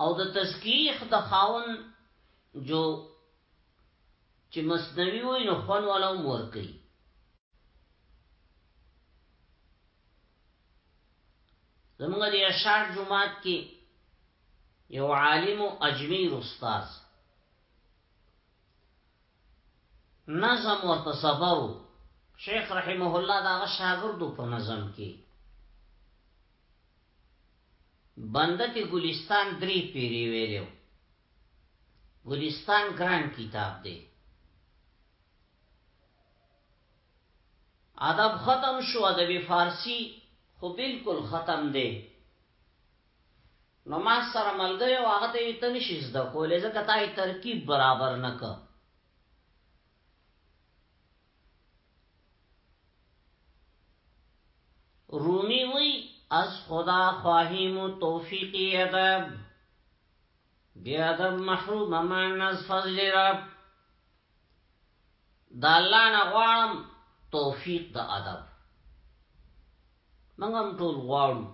او د تشکیخ د خاون جو چې مصنوي وي نو خون ولو مور کوي زمونږ د اشعار جمعات کې یو عالم اجمیر استاد نظم او تصبر شیخ رحمه الله دا شاګردو په نظم کې بنده ته ګلستان درې پیری ویلو ګلستان ګران کتاب دی ادب ختم شو ادب فارسی خو بالکل ختم دی نو ما سره ملګری او هغه ته ته نشي زده کولې ځکه تای ترکیب برابر نکړه رومی وی از خدا خواهیم و توفیقی ادب بی ادب محروم من از فضل رب دا الله نه غواړم توفیق د ادب موږ هم ټول غواړو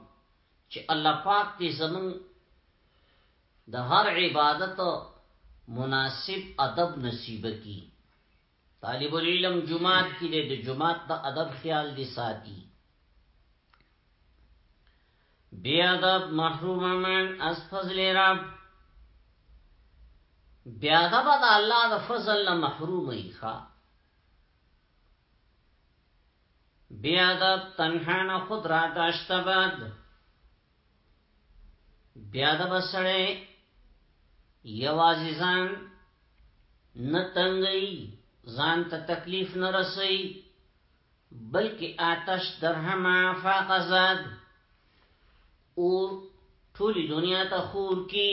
چې الله پاک دې زمون د هر عبادت مناسب ادب نصیب کړي طالب العلم جماعت کې د جماعت د ادب خیال دي ساتي بی ادب محروم من از فضل رب بی ادب د الله د فضل نه محروم ای ښا بی ادب تنها نه خود را داشته بعد بیا د بسړې یوازې ځان نه تنګي ځان ته تکلیف نه رسي بلکې آتش درهما فاقزاد اور ټولي دنیا ته خور کی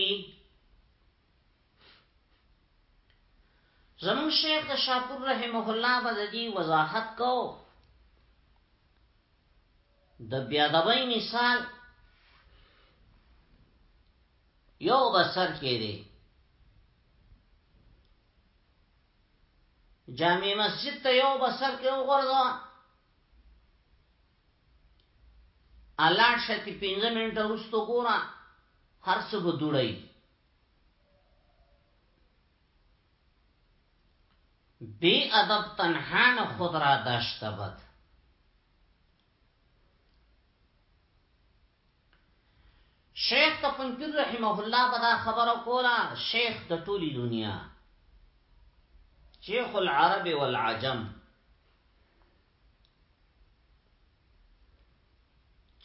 زمون شیخ د شاپور رحمه الله به د دې وضاحت کو د بیادبی مثال یو بسر کې دی جامع مسجد ته یو بسر کې وګورځا الله شتی 15 منټه وستو ګورا هر څه بدوړی بی ادب تنها نه خود را داشته بد. شیخ ته پنځپیر رحمه الله به دا خبره کوله شیخ د ټولي دنیا شیخ العرب والعجم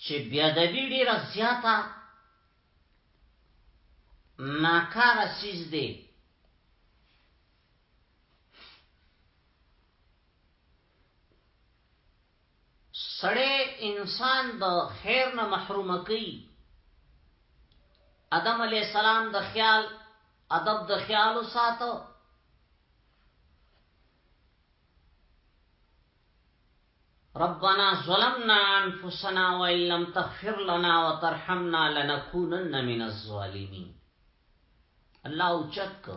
چې بیا د بی ډیره زیاته ناکاره سیز دی سړی انسان د خیر نه محروم کوي ادم علی السلام د خیال ادب د خیال ساتو ربنا ظلمنا انفسنا وان لم تغفر لنا وترحمنا لنكونن من الظالمين الله اوچت کو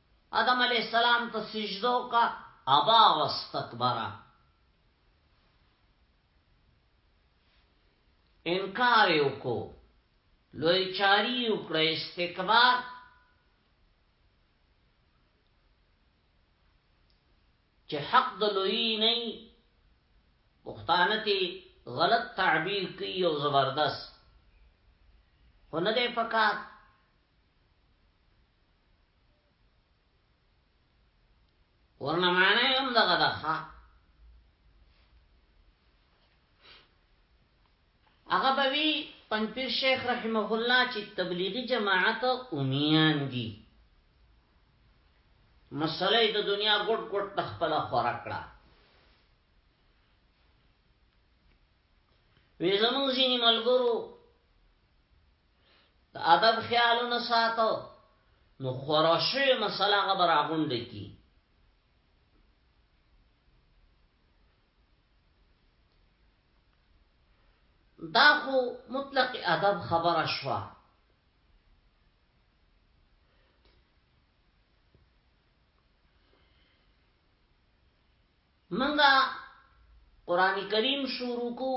ادم علیہ السلام ته سجدو کا ابا واستكبر انکار یو کو لوی چاری یو کړه استکبار چې حق د لوی نه پښتانه غلط تعبیر کوي او زبردست خو نه دی پکار ورنه معنی هم دغه ده ښا هغه به وی پنځپیر شیخ رحمه الله چې تبلیغي جماعت اومیان دي مسله د دنیا ګډ ګډ تخپل خورا کړه وی زمون زینی ملګرو د ادب خیالونه ساتو نو خورشه مسله غبر اغونډ کی دا خو مطلق ادب خبره شوه مونږ قران کریم شروع کو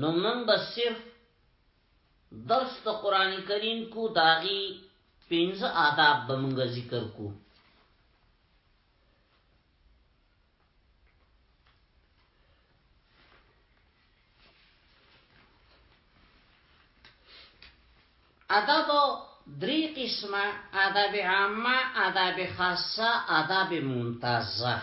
نو مونږ به صرف درس د قران کریم کو داغي پنځه آداب به مونږ ذکر کو ادب درې قسمه ادب عامه ادب خاصه ادب ممتازه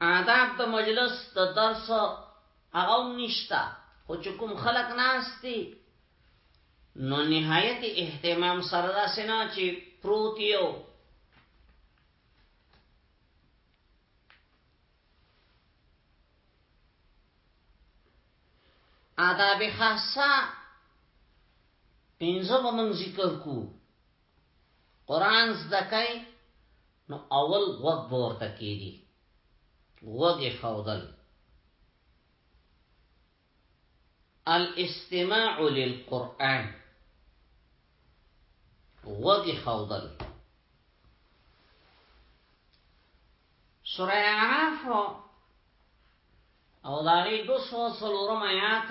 آداب د مجلس د درس هغه هم نشته خو چې کوم خلک ناست دي نو نهایت اهتمام سره داسې نه چې پروت یو آداب خاصه پینځه به من ذکر کو قران زده کوي نو اول غوږ ورته کیږي غوږ خودل الاستماع للقران غوږ خودل سوره اعراف او داری دو سو سلورم آیات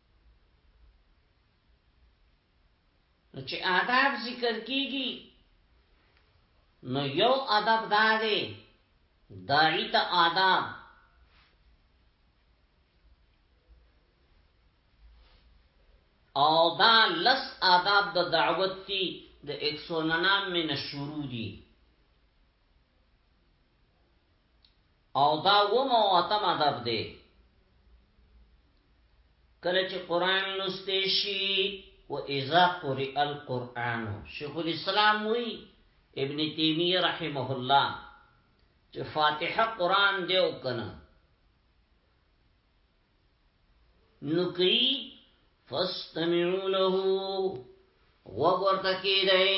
نو چې آداب ذکر کیږي نو یو ادب دا دی داعی ته آداب او دا لس آداب د دعوت تی د 109 من شروع دي او دا وم او اتم ادب دی کله چې قران لسته شي و اذا قرئ القرآن شیخ الاسلام وی ابن تیمیه رحمه الله چې فاتحه قران دی او کنه نقی فاستمعوا له وګورته کیدای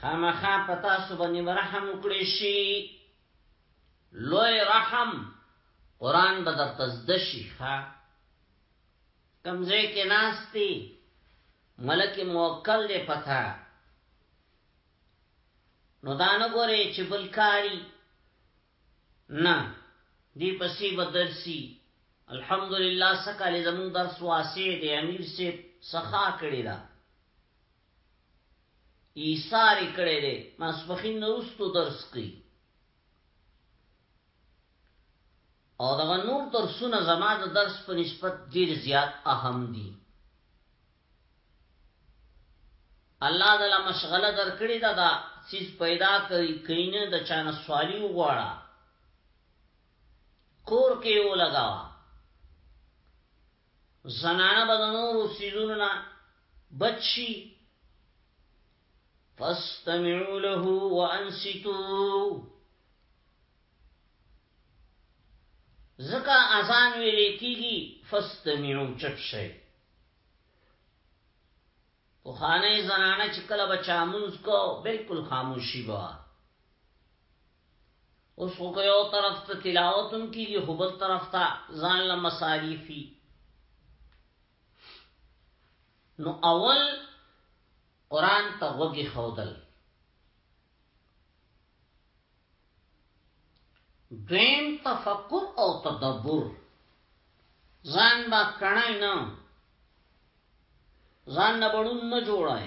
خامخا پتا سو باندې رحم وکړي شي لوی رحم قران به درته زده شي ښا کمزې کې ناشتي ملک موکل دې پتا نو دا نه ګوري چې بلکاری نه دی پسې بدرسي الحمدلله سکه لزمون درس واسه دې امیر سي سخا کړی دا ایثار یې کړی دی ماسپښین نه وروسته درس کوي او دغه نور درسونه زما د درس په نسبت ډیر زیات اهم دي الله دلا مشغله درکړي دا دا چیز پیدا کوي کینه د چانه سوالی وغواړه کور کې یو لگاوه زنانه به د نورو څیزونو نه بچ شي فاستمعوا له وانصتوا زکا اذان ویل کیږي فاستمعوا چپ شئ او خانه زنانه چې کله بچا مونږ کو بالکل خاموشي بوا اوس خو که یو طرف ته تلاوت هم کېږي خو بل طرف ته ځان له مصارف وي نو اول قرآن ته غوږ ښودل دویم تفکر او تدبر ځان با کڼای نه ځان نه بړون نه جوړای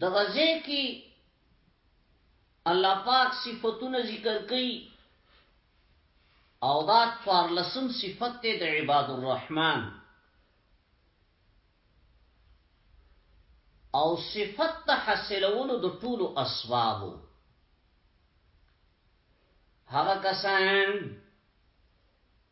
د غزه کې الله پاک صفاتونه ذکر کړي او دا څوار لسم صفت ته د عباد الرحمن او صفت ته حاصلولو د ټولو اسبابو هغه کسان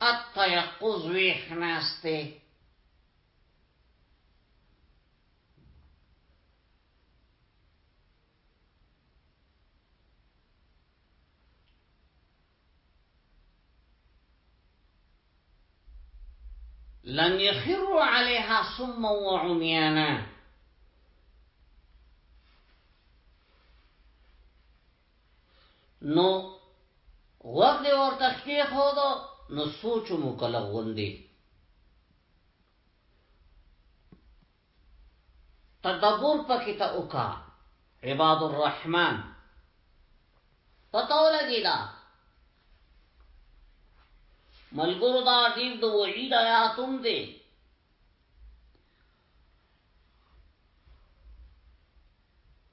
اتیقوز ویخ ناستے لم يخروا عليها صما وعميانا نو غوږ دی ورته کې خو دا نو سوچو مو کله غوندي تدبر پکې ته وکا عباد الرحمن پتاو لګی دا ملګرو دا ډیر د وحید آیاتوم دی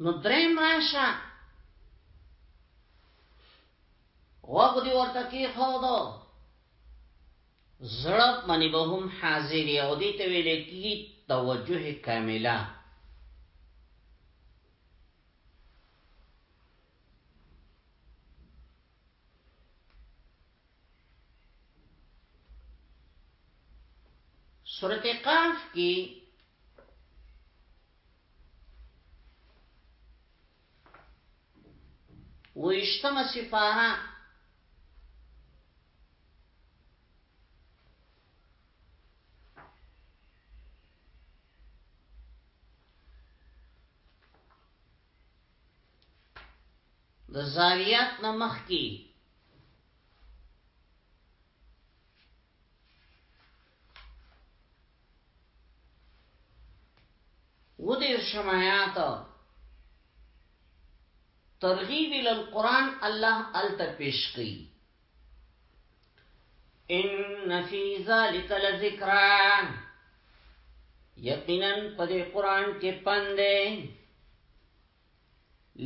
نو دریم راشه غوږ دی ورته کې خو دو زړه منی به هم حاضر یو دی ته ویل کی توجه کامله سورت قاف کی ویشتم سپارا د زاریات نه مخکي و دې شمایات ترغیب ال قران الله ال ته پیش کړي ان فی ذلک لذکرا یقینا په دې قران کې پندې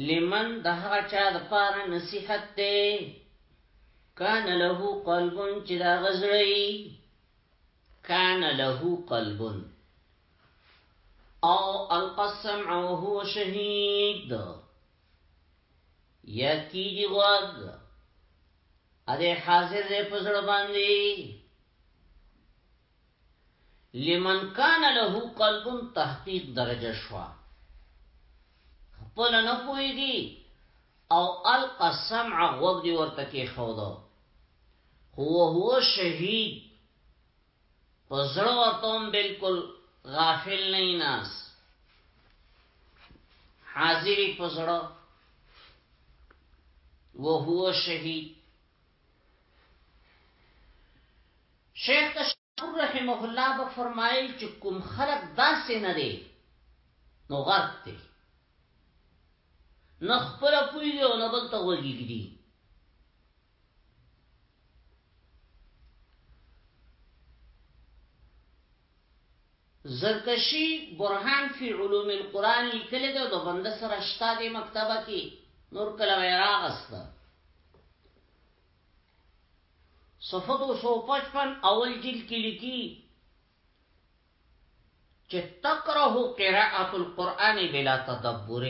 لمن دها چا د پار نصیحت ته کان له قلب چې دا غزړی کان له قلب او القسم وهو شهید یکی دی غوږ اده حاضر دی په زړه باندې لمن کان له قلب تحقیق درجه شوا خپل نه پويږي او القى السمع وغدي ورته کې خودو هو هو شهید په زړه ورته هم بالکل غافل نه ناس حاضری په زړه وهو شهید شیخ تشکر رحمه الله به فرمایل چې کوم خلق داسې نه دی نو غرق دی نه خپل پوی دی او نه بل ته وګیږي زرکشی برهان فی علوم القرآن لیکلی دی او د بنده سره شته دی مکتبه کې نور کله وی راغسته صفحه 255 اول جلد کې لیکي چې تکره قراءت القرآن بلا تدبر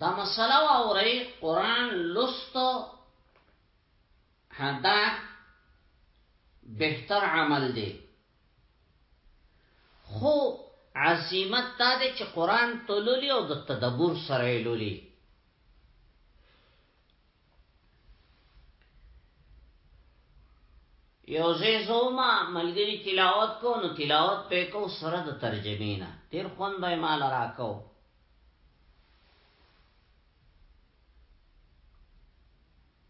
دا مسله واوري قران لستو حدا بهتر عمل دی خو عظمت دا دی چې قران تللی او د تدبر سره لولي یو زه زوما ملګری تلاوت کو نو تلاوت په کو سره د ترجمه نه تیر خوان به مال راکاو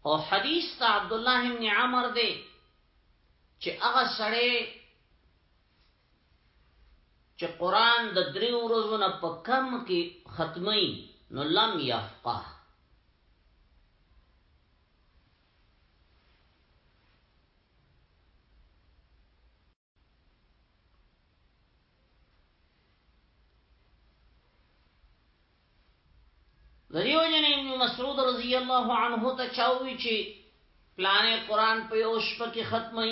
او حدیث ته عبد الله ابن عمر دی چې هغه سړی چې قران د درې ورځو نه په کم کې ختمي نو لم يفقه ذریو جن ابن مسعود رضی الله عنه ته چاوي چې پلانې قران په یو شپه کې ختمي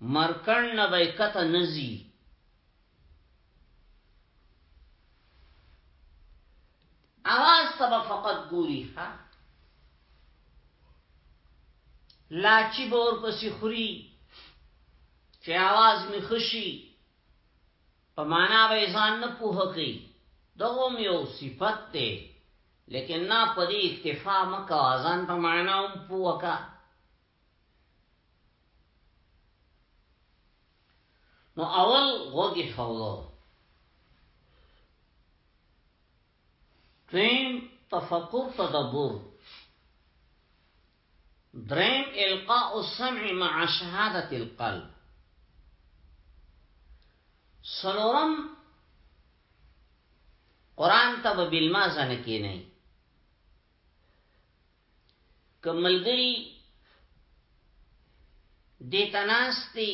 مرکڼ نه به یې کته نه ځي. اواز ته به فقط ګوري ها لاچی به ورپسې خوري چې اواز می خشي په معنا به ځان نه پوه کوي دغه یو صفت دی لیکن نه په دې اکتفا مکه ځان په معنا هم پوه کا نو اول غوږی خولو دویم تفکر تدبر دریم القاء السمع مع شهادت القلب سلورم قرآن تا با بالمازه نکی نئی که ملګری دیتا ناستی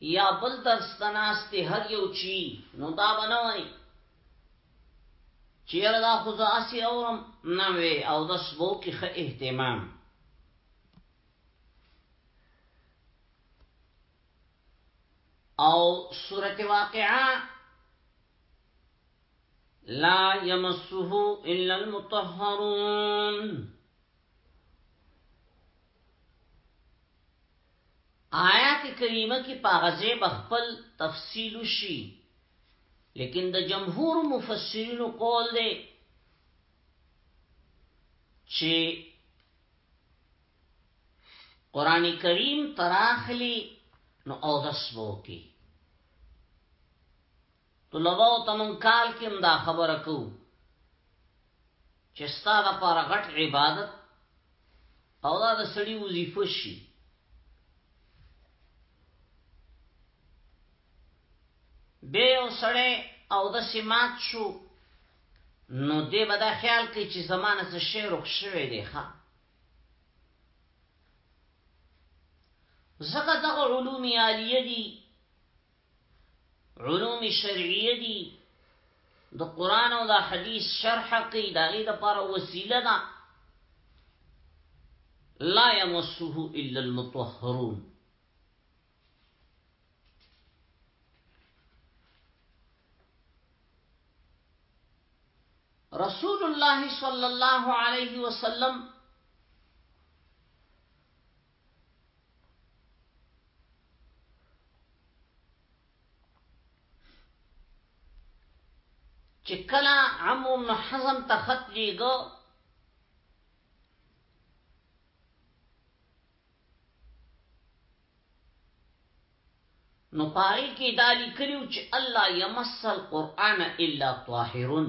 یا بل درس ته ناستی هر یو چی نو دا به نه وای چیرې دا خو زه اسی اورم نه وی او د سبو کې ښه اهتمام او سورته واقعا لا يمسه إلا المطهرون آیات کریمه کې پاغزه بخپل تفصیل شي لیکن د جمهور مفسرین قول دی چې قران کریم تراخلی نو او دسبو کې طلباو ته مونږ کال کې هم دا خبره کوو چې ستا لپاره غټ عبادت او دا د سړي وظیفه شي به یو سړی او د سیمات شو نو دې به دا خیال کوي چې زمانه څه شی روښ شوی دی ښا زکه دغه علوم عالیه دي علوم شرعیه دي د قران او د حدیث شرح کوي دا غي د پر وسیله ده لا يمسه الا المطهرون رسول الله صلی الله علیه وسلم چې کله عمرو بن حزم ته خط لیږو نو پای کې دا لیکلو چې الله یمس القرآن الا طاهرون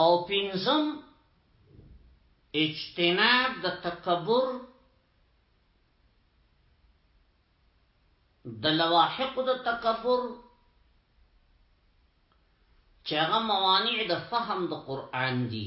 او پنځم اجتناب د تکبر د لواحق د تکبر چې هغه موانع د فهم د قران دي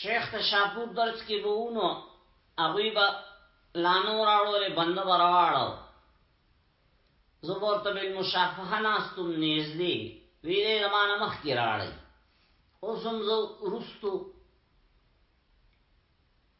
شیخ ته شاپور درس کې به ونو هغوی به لانو راوړلې بنده به راواړو زه به ورته بالمشافهه ناستم نږدې وی دی زما نه مخکې راړی اوس هم زه وروستو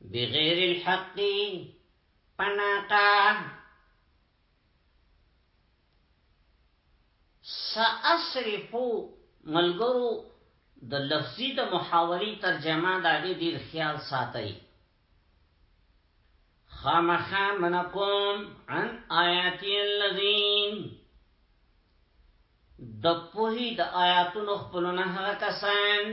بغیر الحق پناقا سأصرفو ملګرو د لفظي د محاوري ترجمه دا غي ډیر خیال ساتي خامخا منکم عن آیات الذین د پوهی د آیاتونو خپلونه هغه کسان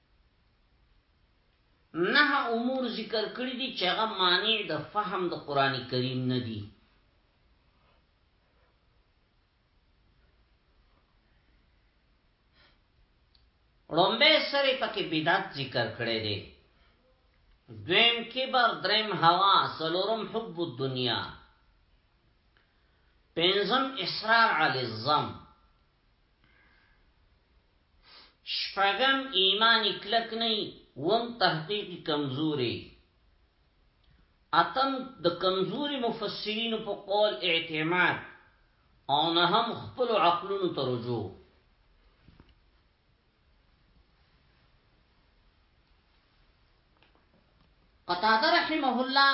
نهه امور ذکر کړي دي چې هغه مانع د فهم د قران کریم نه دي رومبه سره پکې بدعت ذکر کړي دي دویم کبر دریم هوا سلورم حب الدنیا پنځم اصرار علی الزم شپږم ایمان کلک نه وم تحقیق کمزوري اتم د کمزوري مفسرینو په قول اعتماد او نه هم خپل عقلونو ته رجوع قطاده رحمه الله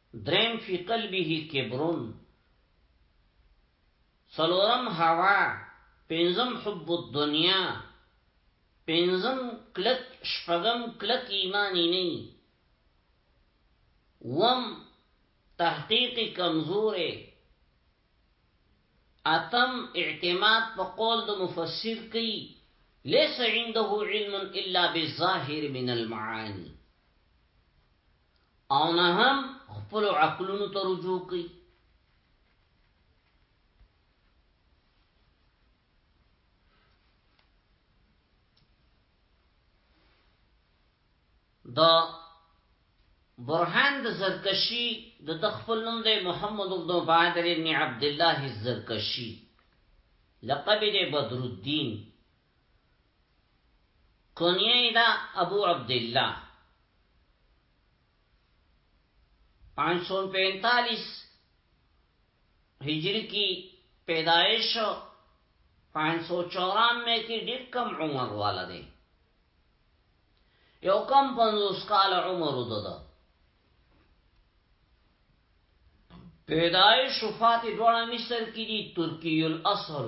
دریم فی قلبه کبر څلورم هوا پنځم حب الدنیا پنځم کلک شپږم کلک ایمان نه وم تحقیق کمزورې اتم اعتماد په قول د مفسر کوي ليس عنده علم الا بالظاهر من المعاني او نه هم خپل عقلونو ته رجوع کوي دا برهان د زرکشي د تخفل نوم دی محمد بن بادر ابن عبد الله الزرکشي لقب دی بدر الدين کنیه یې ده ابو عبدالله 545 هجری کی پیدایش 594 میں کی ډیر کم عمر والا دی یو کم 50 کال عمر ده پیدایش وفات دوړه مصر کې دي ترکی الاصل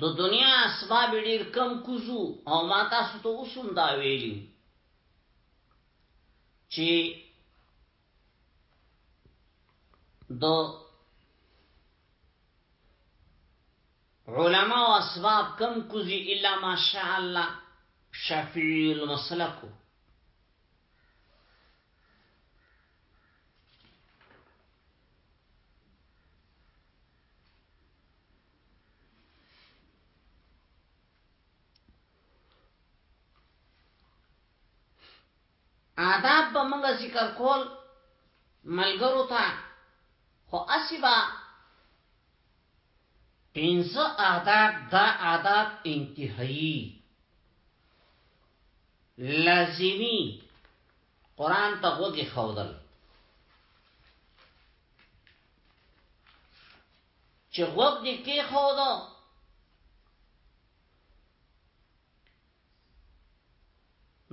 د دنیا اسباب ډیر کم کوزو او ما تاسو ته اوسم دا ویلی چې د علماء او اسباب کم کوزي الا ماشاء الله شافعي المسلک آداب به موږ ذکر کول ملګرو ته خو اسی با پینځه آداب دا آداب انتهایی لازمی قرآن ته غوږ ایښودل چې غوږ دې کېښود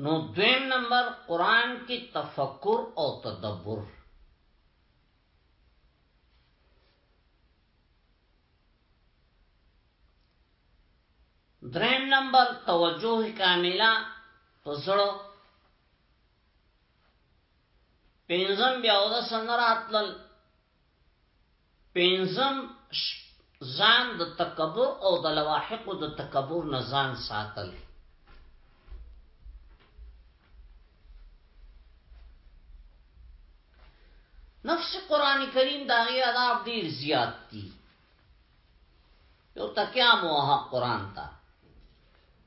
نو دویم نمبر قرآن کې تفکر او تدبر دریم نمبر توجه کامله پسړو پینزم بیا او د سنر اتلل پینزم ځان د تکبر او د لواحق د تکبر نه ځان ساتل نفس قران کریم دا غي عذاب ډیر زیات دي یو تکیا موه قران تا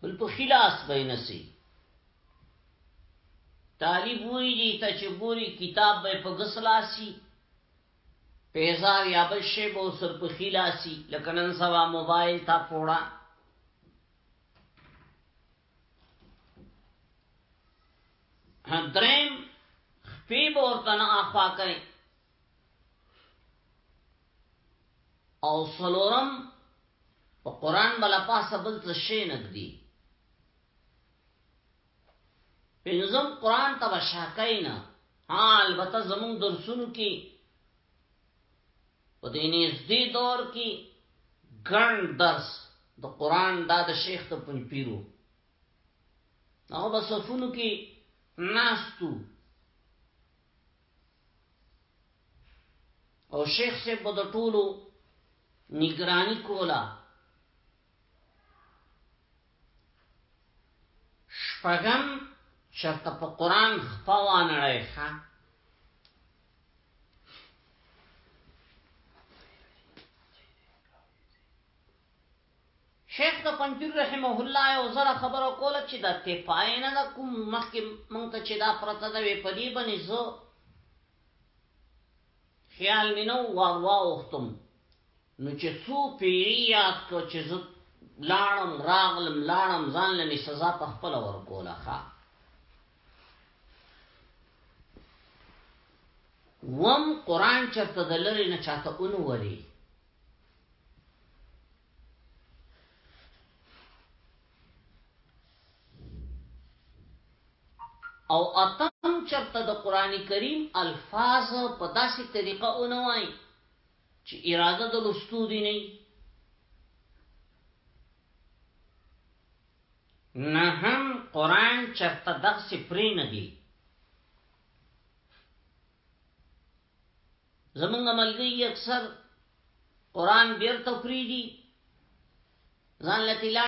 بل په خلاص بینسی طالب وی دی ته چې ګوري کتاب به په غسلاسي پیزار یا بل شی به سر په خلاصي لکه نن سبا موبایل تا پوړا درم خپې به ورته نه اخوا کوي او سلورم په قران بل پاسه بل څه شي نګدي پنځم قران ته بشاکای نه حال بته زمون درسونو کې په دې نږدې دور کې ګڼ درس د قران دا د شیخ ته پنځپیرو نو په صفونو کې ناستو او شیخ سے په د ټولو نگرانی کولا شپږم چرته په قران خپه وانړی ښه شیخ د پنځیر رحمه الله یو زره خبره کوله چې د تپای نه د کوم مخکې مونږ ته چې دا پرته د وی پدی باندې زه خیال مې نه و وار واوښتم نو چې څو پېړي یاد کړ چې زه لاړم راغلم لاړم ځان له مې سزا په خپله ورکوله ښه وم قرآن چرته د لرې نه چاته ونولي او اتم چرته د قران کریم الفاظ په داسې طریقه اونوای چې اراده د لستو دی نه نه هم قران چرته دغه سپرین دی زمونږ ملګری اکثر قران بیر تفریدی ځان لتیلا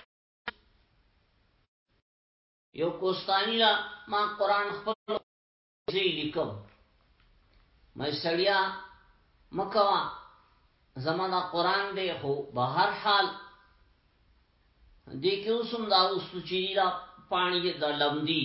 یو کوستانی لا ما قران خپل زی لیکم مې سړیا مکوا زمانہ قران دی خو به هر حال دې کې اوسم دا اوس چې دا پانی د لمدی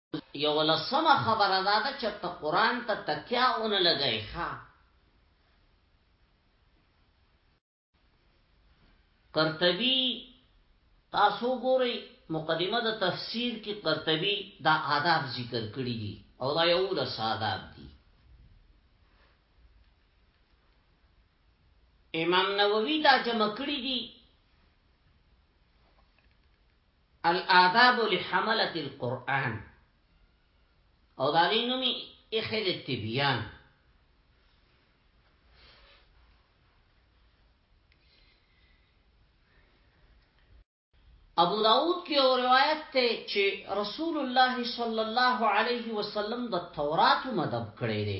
یولسمه خبره دا ده چې ته قران ته تکیا اون لګای ښا قرطبی تاسو ګورئ مقدمه د تفسیر کې قرطبی دا آداب ذکر کړی دي او دا یو لس آداب دي امام نووي دا جمع کړی دي الاداب لحملة القرآن او داغی نومی اخد تبیان ابو داود کې او روایت ته چې رسول الله صلی الله علیه وسلم د تورات مدب کړی دی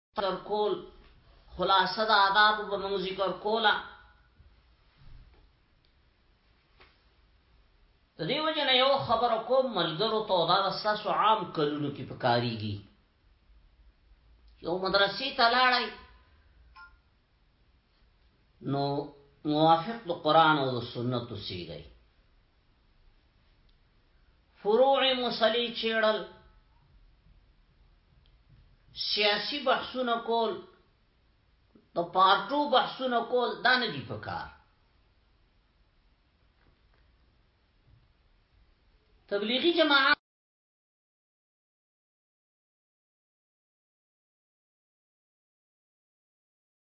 ذکر کول خلاصه د آداب به موږ ذکر کولا د دې وجه نه یو خبر کوم ملګرو ته دا ساسو عام کلونو کې پکاريږي یو مدرسې ته لاړای نو موافق د قران او د سنت سیږي فروع مصلی چیړل سیاسی بحثونه کول د پارټو بحثونه کول دا نه دی پکار تبلیغی جماعت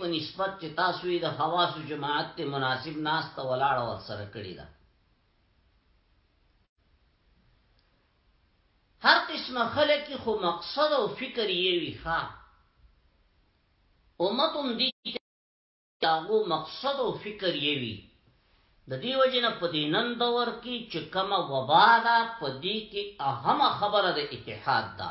په نسبت چې تاسو یې د خواصو جماعت ته مناسب ناسته ولاړه ورسره کړې ده هر قسمه خلک خو مقصد او فکر یې وی ښا امتم دي تاغو مقصد او فکر یې وی د دې وجنه په دې نن دور کې چې کومه وبا ده په دې کې اهمه خبره د اتحاد ده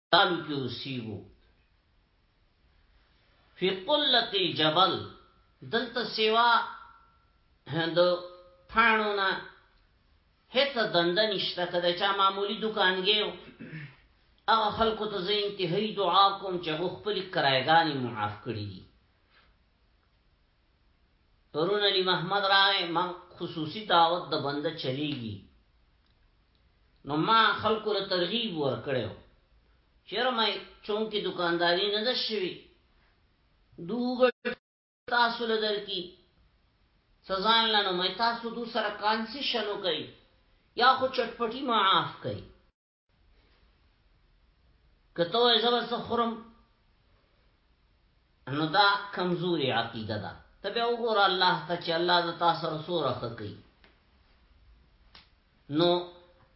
تالو کې اوسېږو فی قلت الجبل دلته سیوا د پانو نه هیڅ دند نشته کده چا معمولی دکانګي هغه خلکو ته زه انتهایی دعا کوم چې خپل کرایګانې معاف کړي دي پرون علی محمد راغی ما خصوصي دعوت د بنده چلیږي نو ما خلکو له ترغیب ورکړیو چیرې مې چونکی دکانداری نه ده شوی دوګ تاسو له درکی سزان لنو مې تاسو دو سره کانسی شنو کوي یا خو چټپټي معاف کوي کته وای زبر سخرم نو دا کمزوري عقیده ده ته به وګوره الله ته چې الله د تاسو سره سوره کوي نو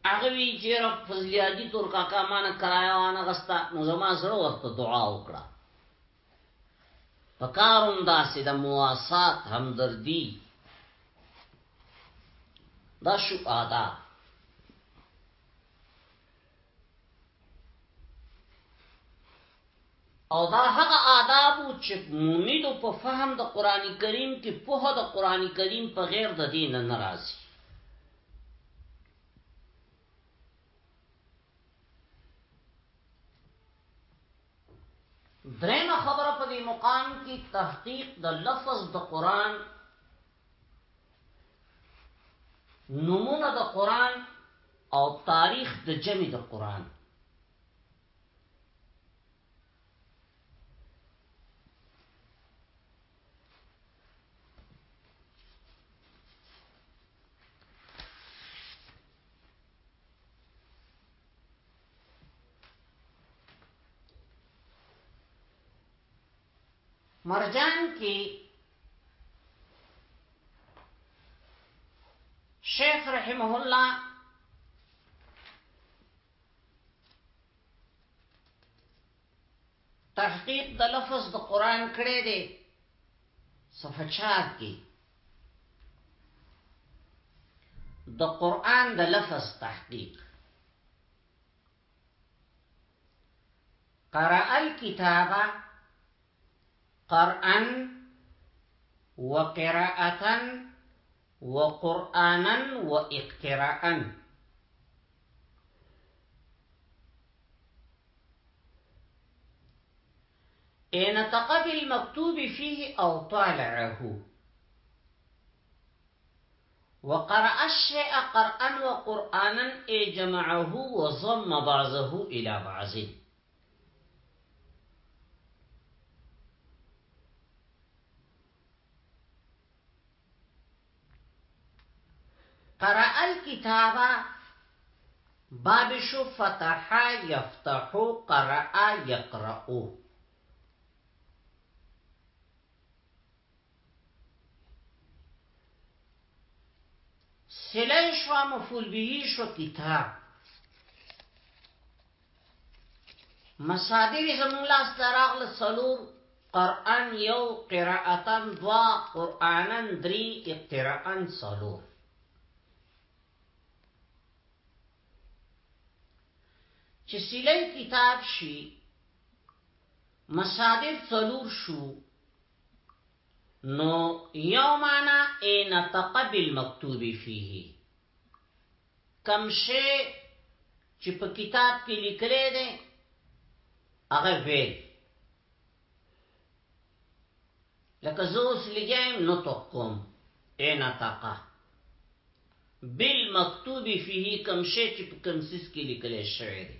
هغه وی چې رب فضلیادی تور کاکا مان کرایا وانه غستا نو زما سره وخت دعا وکړه پکاروم داسې د مواسات همدردی دا شو آداب او دا هغه آداب چې مومنو په فهم د قران کریم کې په د قران کریم په غیر د دین نه ناراضي درېمه خبره په دې مقام کې تحقیق د لفظ د قران نمونه د قران او تاریخ د جمع د قران مرجان کې شیخ رحمه الله تحقیق د لفظ د قران کړي دي صفحه 4 کې د قران د لفظ تحقیق قرأ الكتابه قرآن وقراءة وقرآنا واقتراءا إن تقضي المكتوب فيه أو طالعه وقرأ الشيء قرآن وقرآنا إي جمعه وضم بعضه إلى بعضه قرأ الكتاب باب شو فتح يفتح قرأ يقرأ صله شوه مفعول به شو کتاب مصادر زمون لاس تراغل سلور قرآن یو قراءتن دوا قرآنن دری اقتراءن سلور چې سیلی کتاب شي مصادر سلور شو نو یو معنا ای نطق بالمکتوب فيه کم شی چې په کتاب کې لیکلې ده هغه ویل لکه زوس لګایم نو تقوم ای نطق بالمکتوب فيه کم شی چې په کم سیس کې لیکلې شوی دی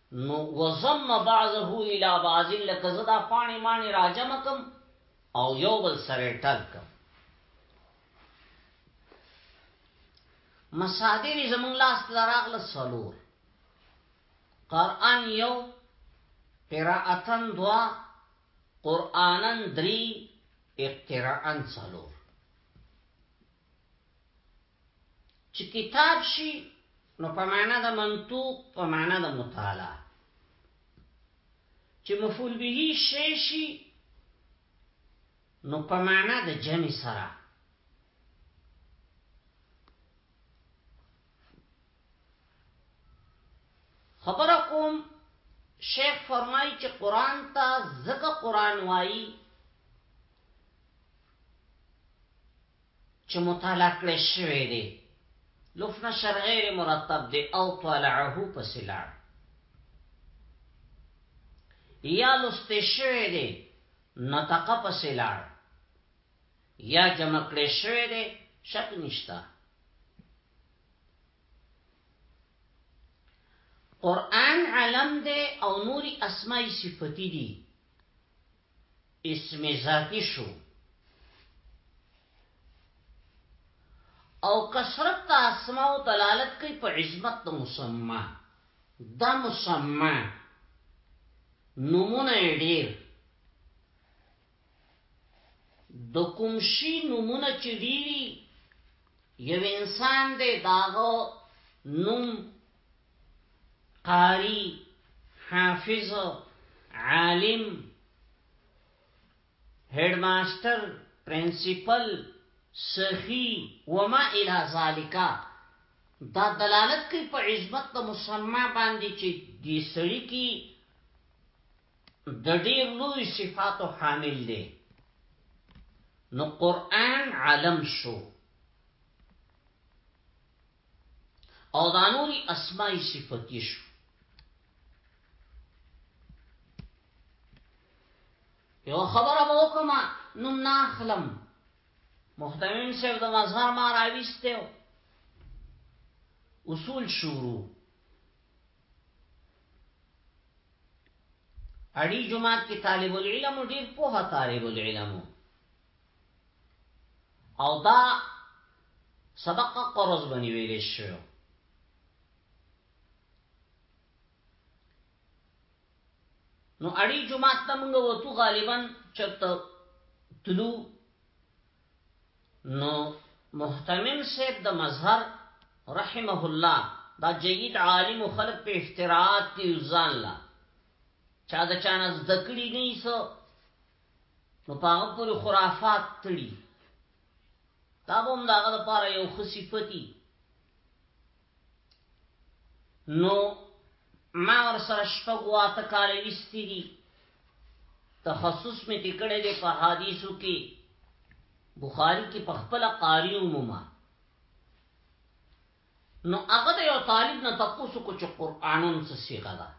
نو وضم بعضه الى بعض لکه زه دا پاڼې ماڼې راجمع کم او یو بل سره ټک کم مصادر زمون لاس لراغله سلور قرآن یو قراءتن دوا قرآنن دری اقتراءن سلور چې کتاب شي نو په معنا د منطوق په معنا د مطالعه چې مفعول به شي شي نو په معنا د جمع سره خبره کوم شیخ فرمای چې قران ته زکه قران وایي چې مطالعه کړی شوی دی لف نشر غیر مرتب دی او طالعه پسې لاړ یا لسته شوی دی نطق پسې لاړ یا جمع کړی شوی دی شک نشتا قرآن علم دی او نوری اسمائی صفتی دی اسم ذاتی شو او کثرت د اسماء دلالت کوي په عظمت د مسما دا مسما نمونه ډیر د کوم شي نمونه چې ډیری یو انسان دی داغه نوم قاری حافظ عالم هډ ماستر پرنسپل سخی وما الى ذالک دا دلالت کوي په عزت د مسما باندې چې د سړی کې د ډېر لوی صفاتو حامل دی نو قران علم شو او دا نوري اسماء صفتیه شو یو خبره به وکم نو ناخلم محتمم صاحب د مظهر ما راويسته اصول شروع اړي جماعت کې طالب العلم ډیر په طالب العلم او دا سبق قرض بنی ویل شو نو اړي جمعه ته موږ وته غالبا چرته تلو نو محتمم صاحب د مظهر رحمه الله دا جید عالم خلق په افتراعات دی ځان لا چا د چانه زدکړی نه سو نو پاغه پوری خرافات تړي دا به هم داغه لپاره یو ښه صفتي نو ما ور سره شپږ واته کال ویستي دي تخصص می تکړه دی په حدیثو کې بخاری کې په خپل قاری عموما نو هغه د یو طالب نه تپوس وکړو چې قرآنون څه صیغه ده؟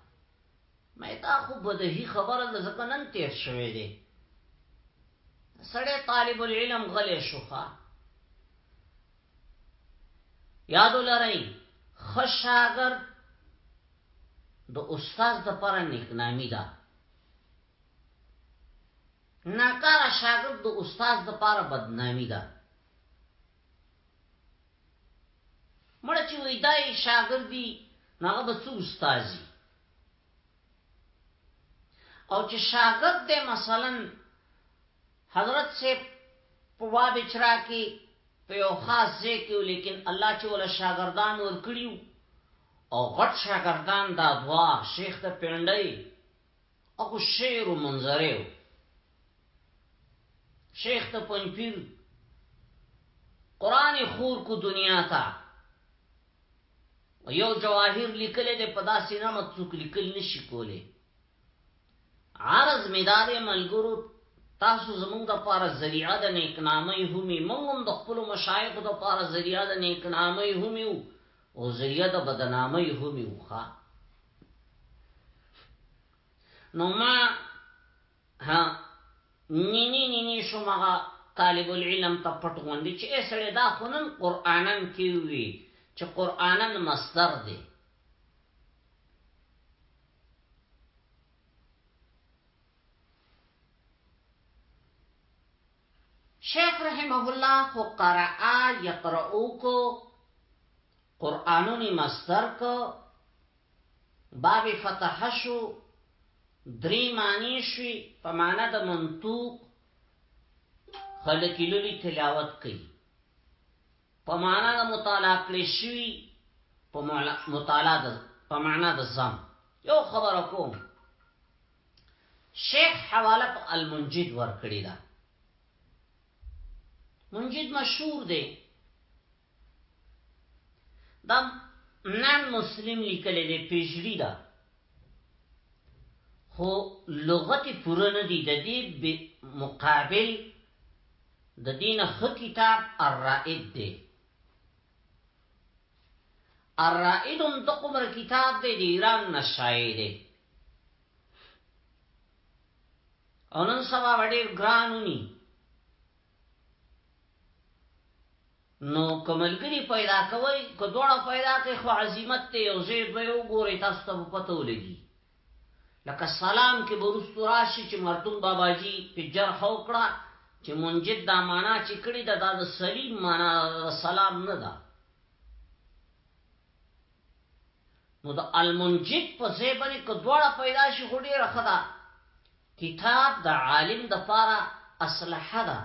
مې دا خو بدهي خبره ده ځکه نن تېر شوی دی. سړی طالب العلم غلی شو ښه یاد ولرئ ښه شاګرد د استاد دپاره نیکنامي ده ناکاره شاګرد د استاد دپاره بدنامي ده مړه چې وای دای شاګردي نو هغه به څو استادي او چې شاګرد دی مثلا حضرت سے په باب چرا کې په یو خاص ځای کې لیکن الله چې ول شاګردان ور کړیو او غټ شاګردان دا دوا شیخ ته پندای اخو شعر و منظره و شیخ تا پنجپیر قرآن خور کو دنیا تا و یو جواهر لکلی دی پدا سینا متسوک لکل نشی کولی عرض مداد ملګرو تاسو زمونږ د پاره ذریعہ د نیکنامۍ همي مونږ هم د خپل مشایخ د پاره ذریعہ د نیکنامۍ همي او ذریعہ د بدنامۍ هم یو ښا نو ما ها نینی نینی شو مغه طالب العلم ته پټ غوندي چې اسړه دا خونن قرانن کې وی چې قرانن مصدر دی شیخ رحمه الله خو قرآ یقرؤ کو قرآنونی مصدر کو باب فتح شو دری معنی شوی په معنی د منطوق خلک لولي تلاوت کوي په معنا د مطالعه کړی شوی په مطالعه د په معنا د ځم یو خبره کوم شیخ حواله په المنجد ورکړی ده منجد مشهور دی دا نن مسلم لیکلی دی پیجری ده خو لغت پوره نه دی د دې مقابل د دین خ کتاب الرائد دی الرائد هم د قمر کتاب دی د ایران نه شایع دی او نن سبا به ډېر ګران ونی نو کوملګری پیدا کوي که دوړه پیدا کوي خو عظمت ته یو ځای دوی وګوري تاسو ته پته ولګي لکه سلام کې به وروسته راشي چې مردم بابا جي په جرح وکړه چې منجد دا معنا چې کړی ده دا د سلیم معنا د سلام نه ده نو د المنجد په ځای باندې که دواړه پیدا شي خو ډېره ښه ده کتاب د عالم د پاره اصلحه ده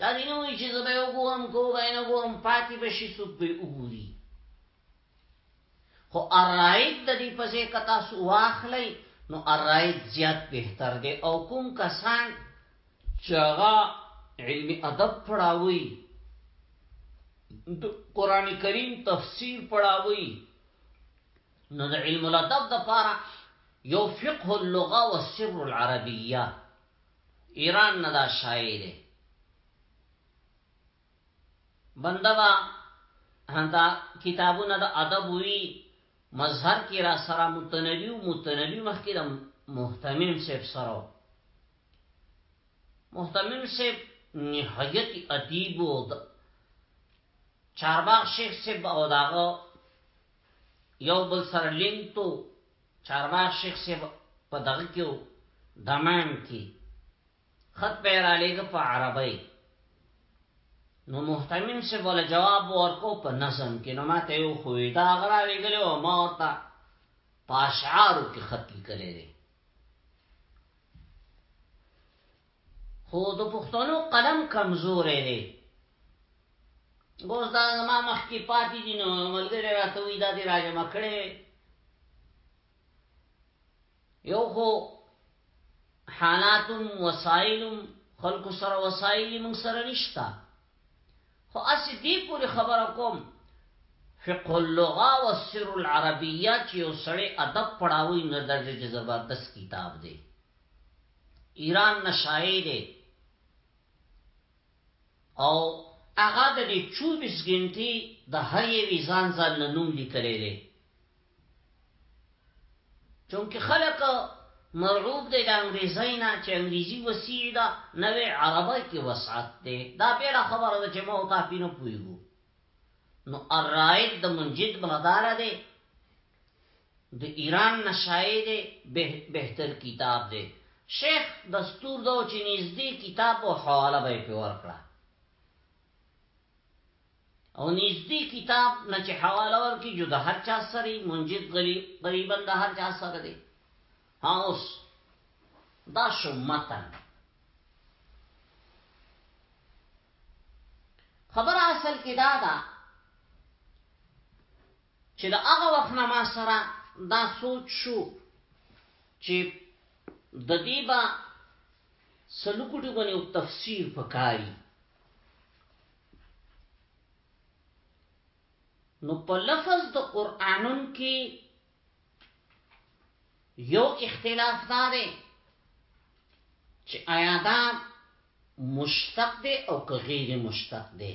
دا دی نو چې زه به وګورم کو به نه ګورم پاتې به شي څوک به وګوري خو الرائد د دې په ځای که تاسو واخلئ نو الرائد زیات بهتر دی او کوم کسان چې هغه علم ادب پړاوي د قران کریم تفسیر پړاوي نو د علم الادب د پاره یو فقه اللغه او سر العربیه ایران نه دا شایع دی بنده به هلته کتابونه د ادب وي مظهر کې را سره متنبي او متنبي مخکې د محتمم صاحب سره محتمم صاحب نهایت ادیب او چارباغ شیخ صاحب او داغه یو بل سره لینک تو چارباغ شیخ صاحب په دغه کې دمان کې خط به رالیږه په عربی نو محتمم سے بوله جواب ورکو په نظم کې نو ماته یو خوې دا غرا لګل او ما ورته پاشعارو کې خط لیکلې دي خو د پښتنو قلم کمزورې دي ګوز دا ما مخ کې پاتې دي نو ملګری راته وی دا دی راځم کړې یو خو حالاتم وسایلم خلق سره وسایلی من سره نشتا خو اسی دی پوری خبر کوم فقه اللغه و سر العربیه چې یو سړی ادب پڑھاوی نه درجه چې زبردست کتاب دی ایران نشای دی او هغه د 24 غنټې د هر یوې ځان ځان نوم لیکلی دی چونکه خلک مرعوب دی د انګریزۍ نه چې انګریزي وسیع ده نوې عربۍ کې وسعت دی دا بېله خبره ده چې ما او تا پې نه پوهېږو نو الرائد د منجد بلداره دی د ایران نشای دی بهتر کتاب دی شیخ دستور دو چې نږدې کتاب او حواله به په ورکړه او نږدې کتاب نه چې حواله ورکړي جو د هر چا سره منجد غلی غریبا د هر چا سره دی ها اوس دا شو متن خبر اصل کې دا ده چې د هغه وخت نه ما سره دا سوچ شو چې د دې با سلوکټو باندې تفسیر پکاري نو په لفظ د قرانون کې یو اختلاف دا دی چې آیا دا مشتق دی او که غیر مشتق دی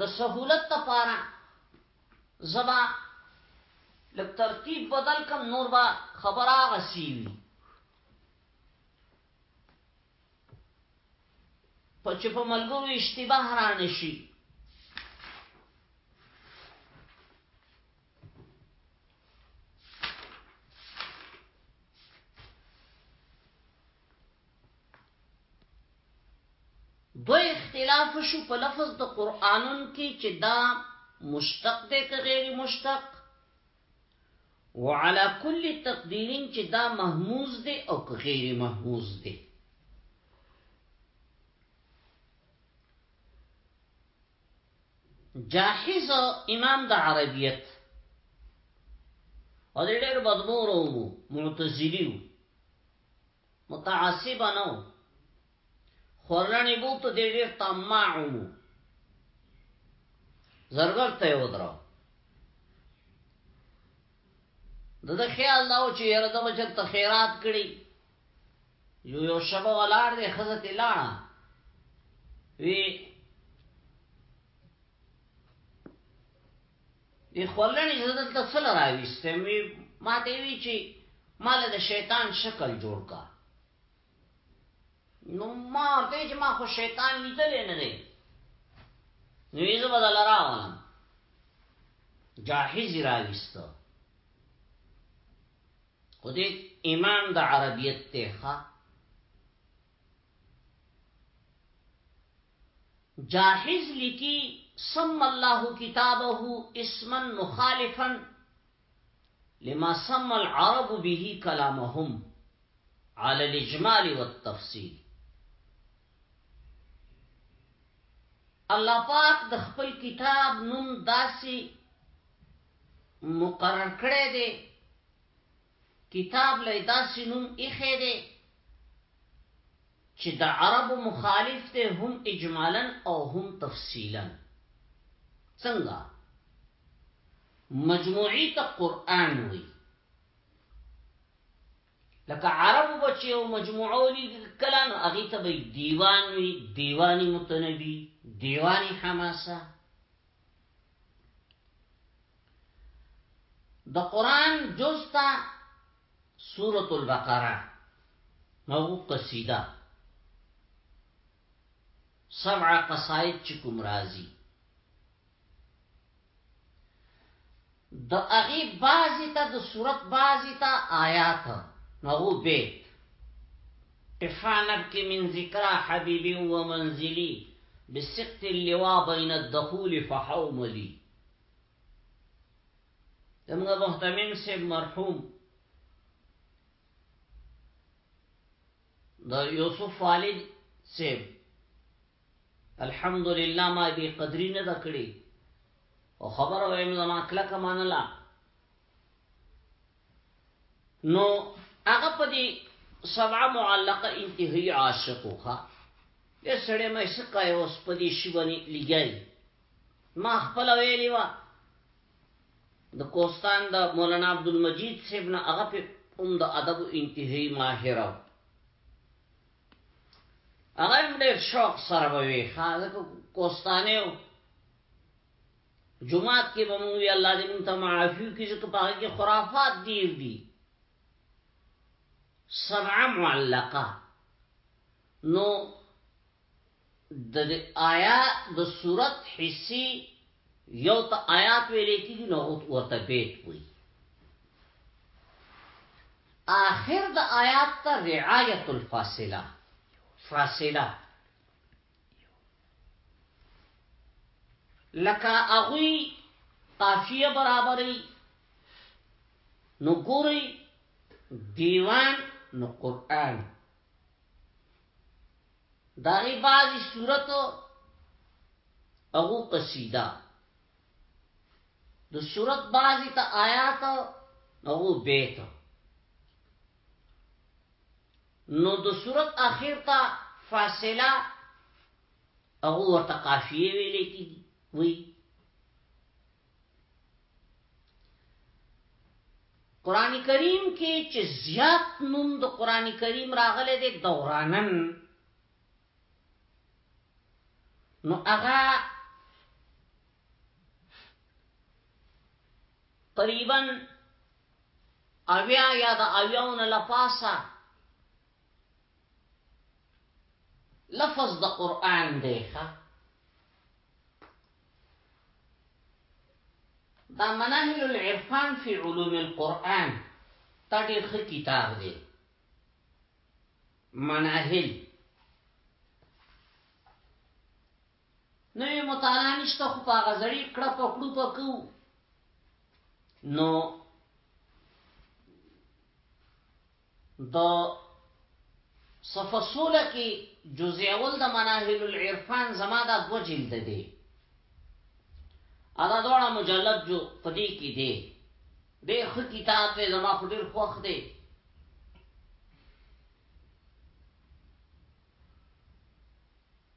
د سهولت لپاره زبا لک ترتیب بدل کم نور با خبر آغا سیوی پچ په ملګرو اشتباه را نشي دو اختلاف شو په لفظ د قرانون کې چې دا مشتق دی که غیر مشتق وعلى كل تقدير چې دا محموز دی او که غیر محموز دی جاحظ امام د عربیت او دې ډېر بدمور وو معتزلی وو متعصب نه وو خورلنې بو ته دې ډېر طماع وو ضرورت ته ودرو د د خیال داو چې یره د بچت خیرات کړي یو یو شبه ولار دی خزه تلاړه وی دی خلنی زده ته څل راويسته می ما ته وی چې مال د شیطان شکل جوړ کا نو ما ته چې ما خو شیطان لیدل نه دی نو یې زه بدل راوړم جاهز راويسته خو دې ایمان د عربیت ته ښه جاحظ لکی سم الله کتابه اسما مخالفا لما سم العرب به کلامهم على الاجمال والتفصيل الله پاک د خپل کتاب نوم داسي مقرر کړی دی کتاب لای داسې نوم ایښی دی چې د عربو مخالف دی هم اجمالا او هم تفصیلا څنګه مجموعی ته قران وی لکه عرب بچي او مجموعه ولي کله نو هغه ته به دیوان وی دیوانی متنبی دیوانی حماسه د قران جز تا سورۃ البقره نو قصیده سبع قصائد چې کوم راځي د هغې بعضي ته د سورت بعضي ته آيات نو هغو بيت. ارفع نبکي من ذکرا حبيبي ومنزلي بسقط اللواء بين الدخول فحوملي زموږ محتمم صاحب مرحوم د یوسف والد صاحب الحمدلله ما بی قدری نه ده کړی او خبر وایم زما کلک منلا نو هغه په دې سبع معلقه انتهایی عاشقو ښا دې سړی مې سکای اوس په دې شی باندې لګای ما خپل ویلی و د کوستان د مولانا عبدالمجید صاحب نه هغه په هم د ادب انتهایی ماهر و هغه هم ډېر شوق سره به وي خاځکه کوستانه و جمعات کې به مونږ وی الله دې مونږ ته معافي وکړي چې په هغه کې خرافات ډېر دي سبع معلقه نو ددې آیات د سورت حصي یو ته آیات ویلې کیږي نو ورته بیت وي آخر د آیات ته رعایت الفاصله فاصله لکه اغوی قافیه برابرې نو ګوري دیوان نو قران داغی بازی صورت اغو قصیده د صورت بازی تا آیات اغو بیت نو د صورت اخیر تا فاصله اغو ورطا قافیه ویلے کی وی قران کریم کې چې زیات نوم د قران کریم راغلی دی دورانن نو هغه تقریبا اویا یا د اویاونه لپاسه لفظ د قران دی ښا دا مناهل العرفان فی علوم القرآن تا ډیر ښه کتاب دی مناهل نوې مطالعه نشته خو په غزړی کړه په کړو پکو نو د صفصوله کې جزء اول د مناهل العرفان زما دا دو جلد دی ادا دوړه مجلد جو پدې کې دی ډېر ښه کتاب دی زما خو ډېر خوښ دی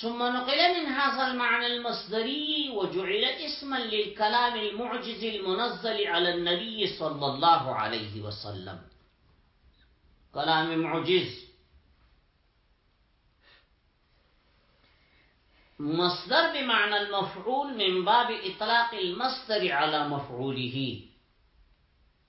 ثم نقل من هذا المعنى المصدري وجعلت اسما للكلام المعجز المنزل على النبي صلى الله عليه وسلم كلام معجز مصدر بمعنى المفعول من باب إطلاق المصدر على مفعوله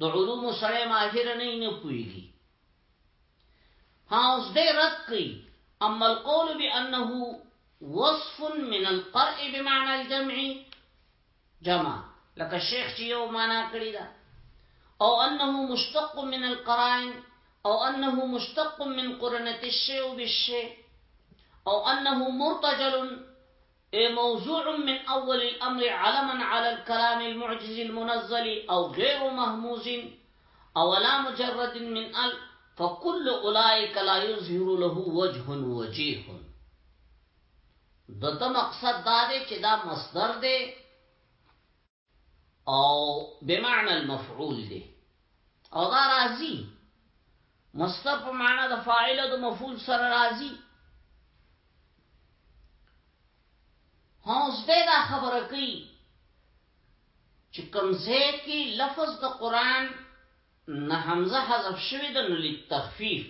د علوم سره ماهر نه نه پويږي ها اوس دې رد کړي اما القول بانه وصف من القرء بمعنى الجمع جمع لکه الشيخ چې یو معنا کړی دا او انه مشتق من القرائن او انه مشتق من قرنه الشيء بالشيء او انه مرتجل إيه موزوع من أول الأمر علما على الكلام المعجز المنزل أو غير مهموز أو لا مجرد من ألف فكل اولئك لا يظهر له وجه وجيه دته مقصد دا دی چې دا مصدر دی او بمعنى المفعول دی او دا راضی مصدر په معنا د فاعل او د مفعول سره راضی هاوس به دا خبره کوي چې کمزه کې لفظ د قران نه حمزه حذف شوی د نو لتخفیف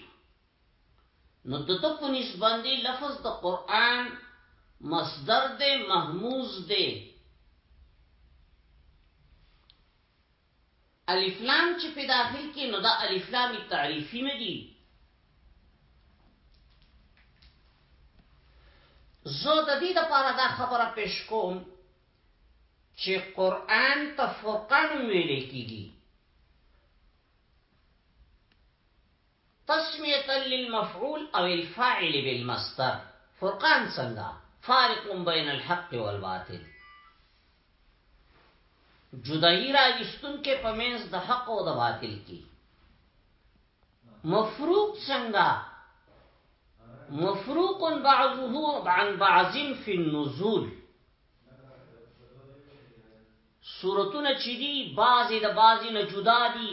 نو د د په نسبت دی لفظ د قرآن مصدر دی محموز دی الف لام چې په داخل کې نو دا الف لام تعریفي نه دي زه د دې لپاره دا خبره پیش کوم چې قران ته فرقان ویل کیږي تسمیة للمفعول او الفاعل بالمصدر فرقان څنګه فارق بین الحق والباطل جدائی راوستون کې پمنس د حق او د باطل کې مفروق څنګه مفروق بعضه عن بعض في النزول سورتونه چې دي بعضې د بعضې نه جدا دي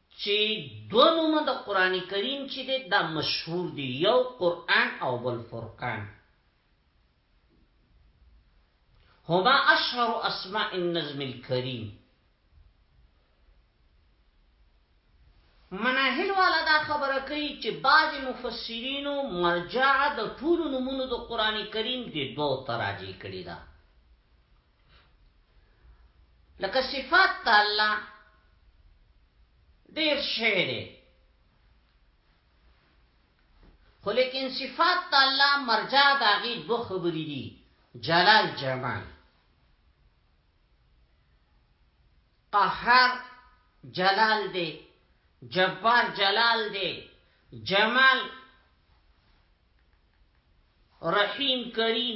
چی دوه نومه د قرآن کریم چی دی دا مشهور دی یو قرآن او بل فرقان هما اشهر اسماء النظم الکریم مناهل والا دا خبره کوي چې بعضی مفسرینو مرجع د ټولو نمونو د قران کریم د دوه تراجی کړی دا لکه صفات د الله ډیر شی دی خو لیکن صفات د الله مرجع د هغې دوه خبرې دي جلال جمال قهر جلال دی جبار جلال دی جمال رحیم کریم